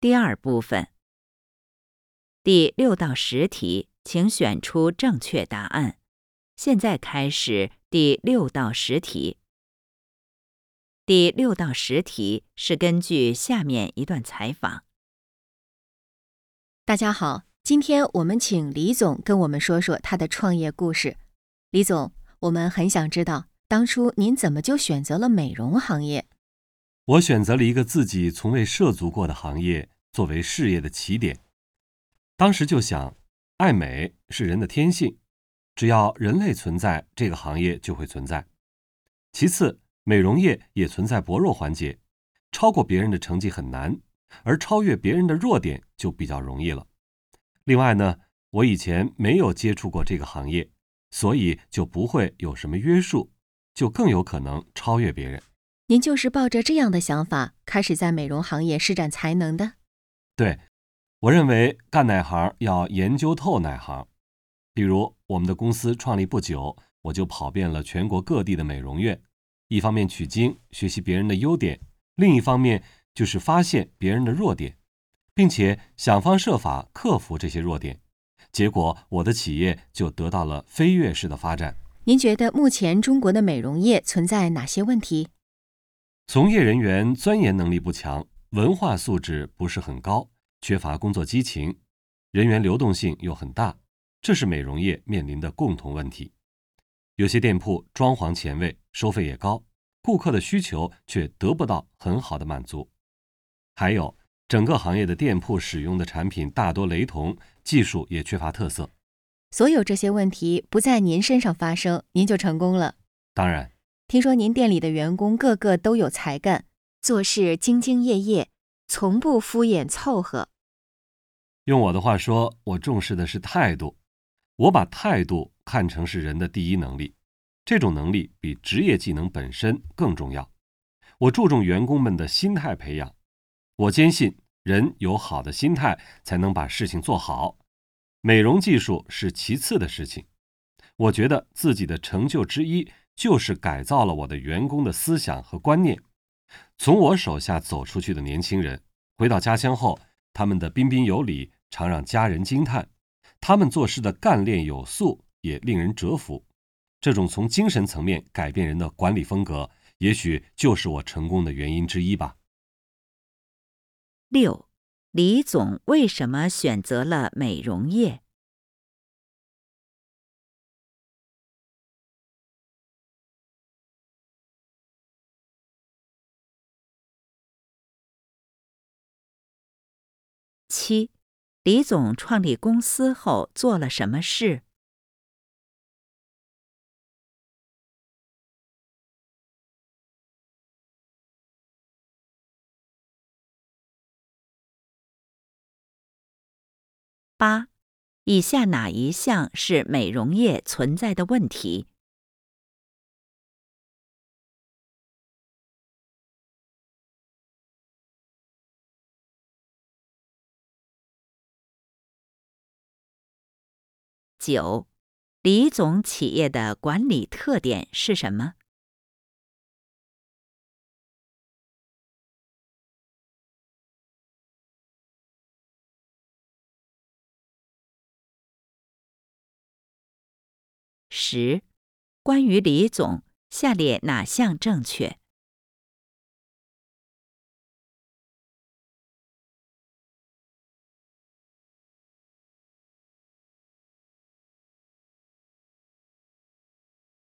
第二部分，第六到十题，请选出正确答案。现在开始第六到十题。第六到十题是根据下面一段采访。大家好，今天我们请李总跟我们说说他的创业故事。李总，我们很想知道，当初您怎么就选择了美容行业？我选择了一个自己从未涉足过的行业作为事业的起点。当时就想，爱美是人的天性，只要人类存在，这个行业就会存在。其次，美容业也存在薄弱环节，超过别人的成绩很难，而超越别人的弱点就比较容易了。另外呢，我以前没有接触过这个行业，所以就不会有什么约束，就更有可能超越别人。您就是抱着这样的想法开始在美容行业施展才能的？对，我认为干哪行要研究透哪行。比如我们的公司创立不久，我就跑遍了全国各地的美容院，一方面取经学习别人的优点，另一方面就是发现别人的弱点，并且想方设法克服这些弱点。结果我的企业就得到了飞跃式的发展。您觉得目前中国的美容业存在哪些问题？从业人员钻研能力不强，文化素质不是很高，缺乏工作激情，人员流动性又很大，这是美容业面临的共同问题。有些店铺装潢前卫，收费也高，顾客的需求却得不到很好的满足。还有，整个行业的店铺使用的产品大多雷同，技术也缺乏特色。所有这些问题不在您身上发生，您就成功了。当然。听说您店里的员工个个都有才干，做事兢兢业业，从不敷衍凑合。用我的话说，我重视的是态度。我把态度看成是人的第一能力，这种能力比职业技能本身更重要。我注重员工们的心态培养。我坚信，人有好的心态，才能把事情做好。美容技术是其次的事情。我觉得自己的成就之一。就是改造了我的员工的思想和观念。从我手下走出去的年轻人，回到家乡后，他们的彬彬有礼常让家人惊叹；他们做事的干练有素也令人折服。这种从精神层面改变人的管理风格，也许就是我成功的原因之一吧。六，李总为什么选择了美容业？七，李总创立公司后做了什么事？八，以下哪一项是美容业存在的问题？九，李总企业的管理特点是什么？十，关于李总，下列哪项正确？